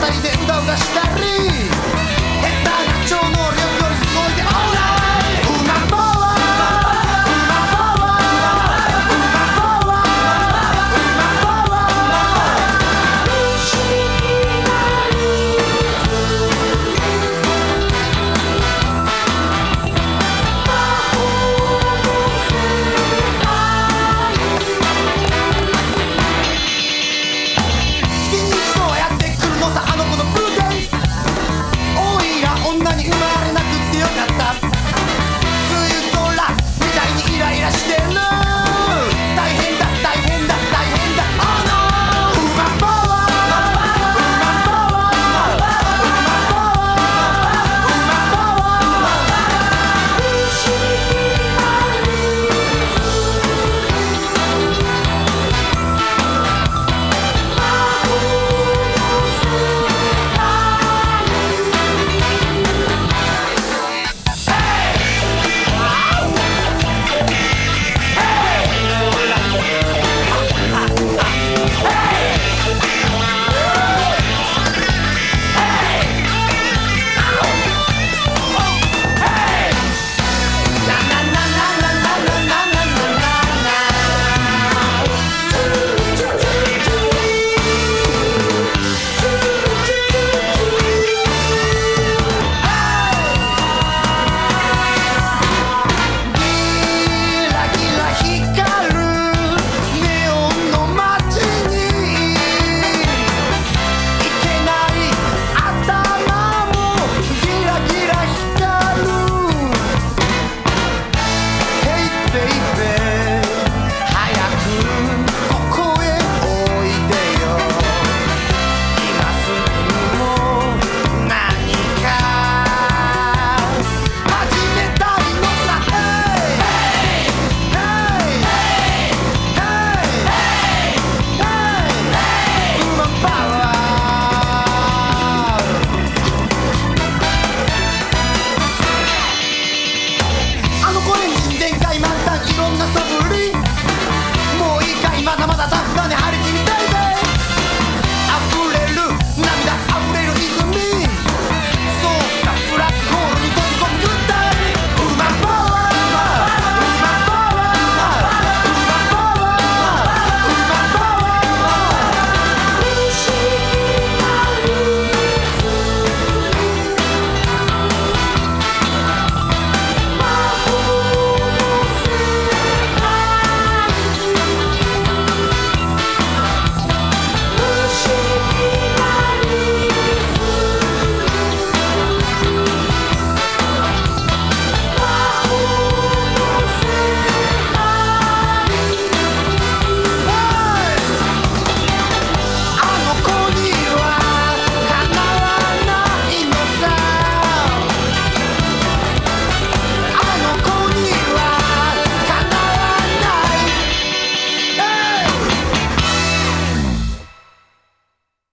詰まる時間なんだかんだつぼ8あたりでうだうだしたり hermosa